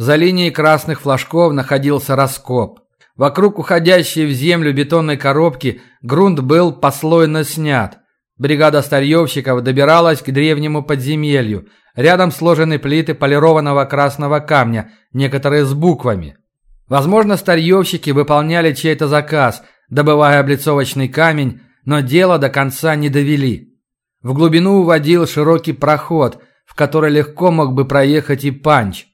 За линией красных флажков находился раскоп. Вокруг уходящей в землю бетонной коробки грунт был послойно снят. Бригада старьевщиков добиралась к древнему подземелью. Рядом сложены плиты полированного красного камня, некоторые с буквами. Возможно, старьевщики выполняли чей-то заказ, добывая облицовочный камень, но дело до конца не довели. В глубину уводил широкий проход, в который легко мог бы проехать и панч.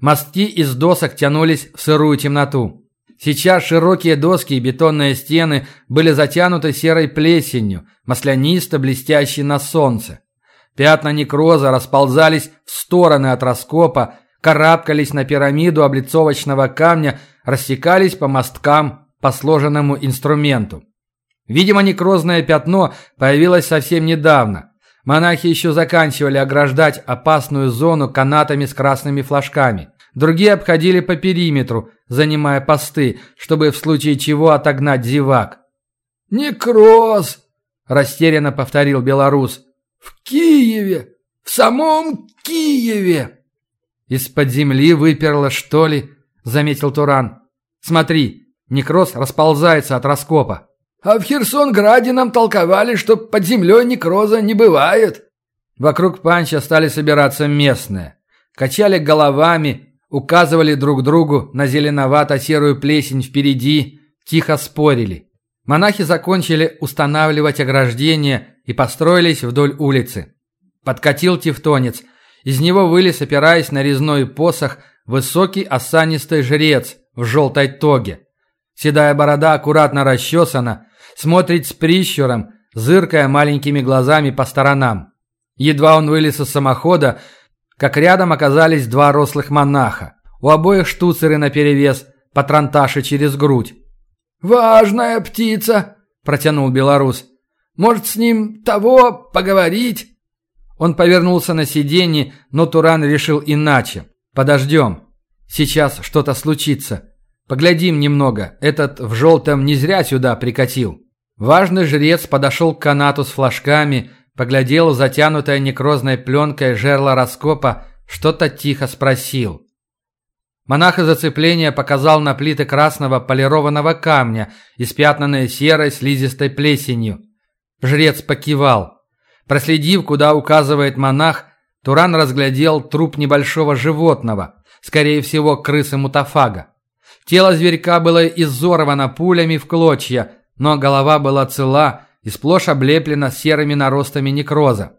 Мостки из досок тянулись в сырую темноту. Сейчас широкие доски и бетонные стены были затянуты серой плесенью, маслянисто блестящей на солнце. Пятна некроза расползались в стороны от раскопа, карабкались на пирамиду облицовочного камня, растекались по мосткам по сложенному инструменту. Видимо, некрозное пятно появилось совсем недавно. Монахи еще заканчивали ограждать опасную зону канатами с красными флажками. Другие обходили по периметру, занимая посты, чтобы в случае чего отогнать зевак. «Некроз!» – растерянно повторил белорус. «В Киеве! В самом Киеве!» «Из-под земли выперло, что ли?» – заметил Туран. «Смотри, некроз расползается от раскопа». «А в Херсонграде нам толковали, что под землей некроза не бывает». Вокруг панча стали собираться местные. Качали головами, указывали друг другу на зеленовато-серую плесень впереди, тихо спорили. Монахи закончили устанавливать ограждение и построились вдоль улицы. Подкатил тевтонец. Из него вылез, опираясь на резной посох, высокий осанистый жрец в желтой тоге. Седая борода аккуратно расчесана, смотрит с прищуром, зыркая маленькими глазами по сторонам. Едва он вылез из самохода, как рядом оказались два рослых монаха. У обоих штуцеры наперевес, патронташи через грудь. «Важная птица!» – протянул белорус. «Может, с ним того поговорить?» Он повернулся на сиденье, но Туран решил иначе. «Подождем. Сейчас что-то случится. Поглядим немного. Этот в желтом не зря сюда прикатил». Важный жрец подошел к канату с флажками, Поглядел затянутая некрозной пленкой жерла раскопа, что-то тихо спросил. Монах из зацепления показал на плиты красного полированного камня, испятнанные серой слизистой плесенью. Жрец покивал. Проследив, куда указывает монах, Туран разглядел труп небольшого животного, скорее всего, крысы-мутафага. Тело зверька было изорвано пулями в клочья, но голова была цела, и сплошь облеплена серыми наростами некроза.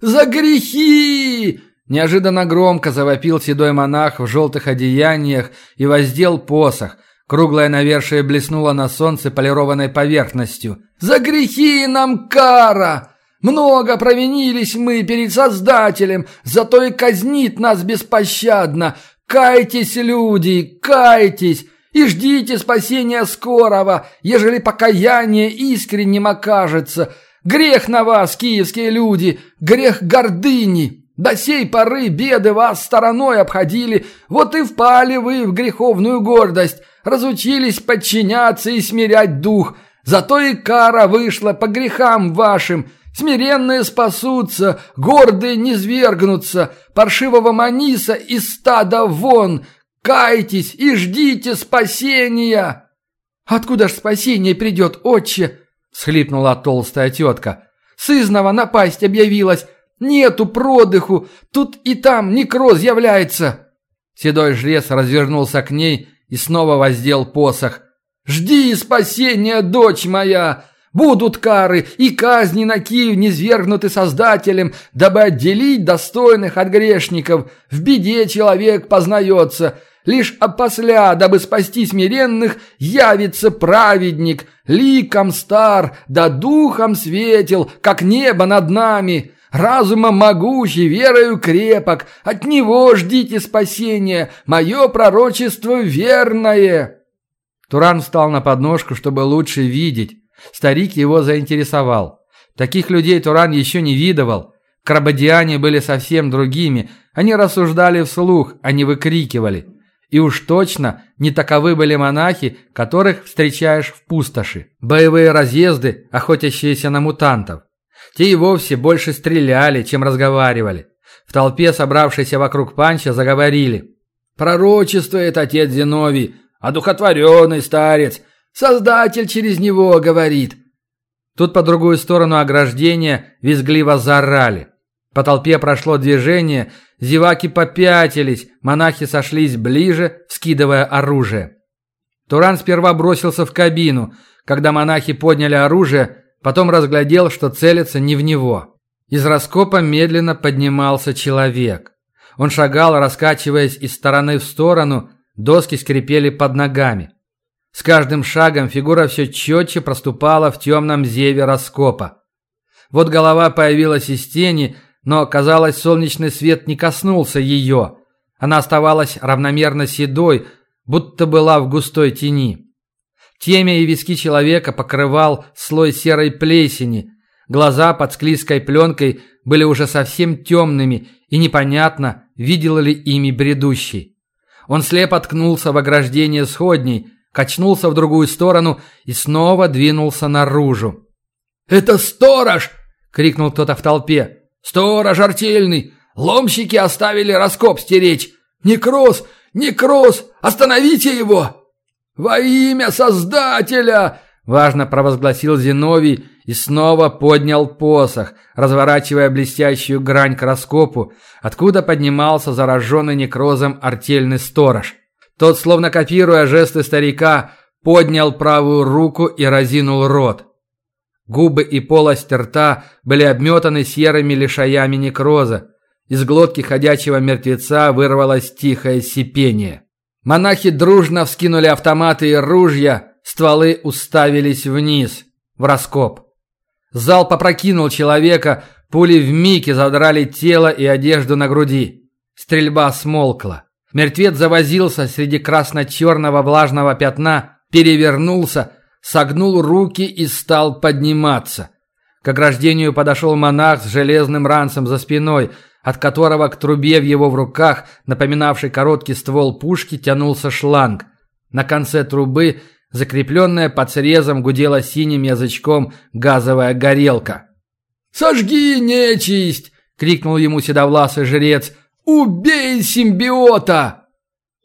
«За грехи!» Неожиданно громко завопил седой монах в желтых одеяниях и воздел посох. Круглое навершие блеснуло на солнце полированной поверхностью. «За грехи нам кара! Много провинились мы перед Создателем, зато и казнит нас беспощадно. Кайтесь, люди, кайтесь! И ждите спасения скорого, ежели покаяние искренним окажется. Грех на вас, киевские люди, грех гордыни. До сей поры беды вас стороной обходили, вот и впали вы в греховную гордость, разучились подчиняться и смирять дух. Зато и кара вышла по грехам вашим, Смиренные спасутся, гордые не свергнутся, паршивого маниса из стада вон, Кайтесь и ждите спасения!» «Откуда ж спасение придет, отче?» – схлипнула толстая тетка. «Сызнова напасть объявилась. Нету продыху. Тут и там некроз является». Седой жрец развернулся к ней и снова воздел посох. «Жди спасения, дочь моя! Будут кары и казни на Киев низвергнуты Создателем, дабы отделить достойных от грешников. В беде человек познается». Лишь опосля, дабы спасти смиренных, явится праведник, ликом стар, да духом светил, как небо над нами. Разумом могущий, верою крепок, от него ждите спасения, мое пророчество верное». Туран встал на подножку, чтобы лучше видеть. Старик его заинтересовал. Таких людей Туран еще не видывал. Крабадиане были совсем другими. Они рассуждали вслух, а не выкрикивали. И уж точно не таковы были монахи, которых встречаешь в пустоши. Боевые разъезды, охотящиеся на мутантов. Те и вовсе больше стреляли, чем разговаривали. В толпе, собравшейся вокруг панча, заговорили. Пророчествует отец Зиновий, одухотворенный старец. Создатель через него говорит. Тут по другую сторону ограждения визгливо заорали. По толпе прошло движение, зеваки попятились, монахи сошлись ближе, скидывая оружие. Туран сперва бросился в кабину. Когда монахи подняли оружие, потом разглядел, что целится не в него. Из раскопа медленно поднимался человек. Он шагал, раскачиваясь из стороны в сторону, доски скрипели под ногами. С каждым шагом фигура все четче проступала в темном зеве раскопа. Вот голова появилась из тени, но, казалось, солнечный свет не коснулся ее. Она оставалась равномерно седой, будто была в густой тени. Темя и виски человека покрывал слой серой плесени. Глаза под склизкой пленкой были уже совсем темными, и непонятно, видел ли ими бредущий. Он слепо ткнулся в ограждение сходней, качнулся в другую сторону и снова двинулся наружу. «Это сторож!» — крикнул кто-то в толпе. «Сторож артельный! Ломщики оставили раскоп стеречь! Некроз! Некроз! Остановите его!» «Во имя Создателя!» – важно провозгласил Зиновий и снова поднял посох, разворачивая блестящую грань к раскопу, откуда поднимался зараженный некрозом артельный сторож. Тот, словно копируя жесты старика, поднял правую руку и разинул рот. Губы и полость рта были обметаны серыми лишаями некроза. Из глотки ходячего мертвеца вырвалось тихое сипение. Монахи дружно вскинули автоматы и ружья, стволы уставились вниз, в раскоп. Зал попрокинул человека, пули вмиг задрали тело и одежду на груди. Стрельба смолкла. Мертвец завозился среди красно-черного влажного пятна, перевернулся, согнул руки и стал подниматься. К ограждению подошел монах с железным ранцем за спиной, от которого к трубе в его в руках, напоминавший короткий ствол пушки, тянулся шланг. На конце трубы, закрепленная под срезом, гудела синим язычком газовая горелка. «Сожги, нечисть!» — крикнул ему седовласый жрец. «Убей симбиота!»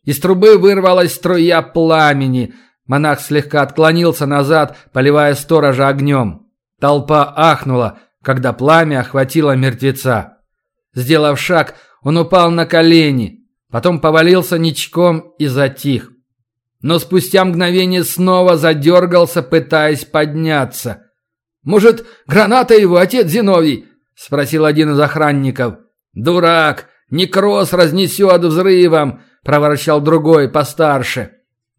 Из трубы вырвалась струя пламени — Монах слегка отклонился назад, поливая сторожа огнем. Толпа ахнула, когда пламя охватило мертвеца. Сделав шаг, он упал на колени, потом повалился ничком и затих. Но спустя мгновение снова задергался, пытаясь подняться. «Может, граната его, отец Зиновий?» — спросил один из охранников. «Дурак! Некроз разнесет взрывом!» — проворчал другой, постарше.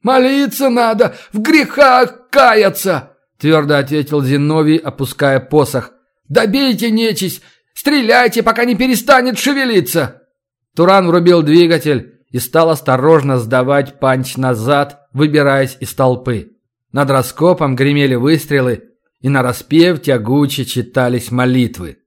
«Молиться надо, в грехах каяться!» Твердо ответил Зиновий, опуская посох. «Добейте нечисть! Стреляйте, пока не перестанет шевелиться!» Туран врубил двигатель и стал осторожно сдавать панч назад, выбираясь из толпы. Над раскопом гремели выстрелы, и на распев тягуче читались молитвы.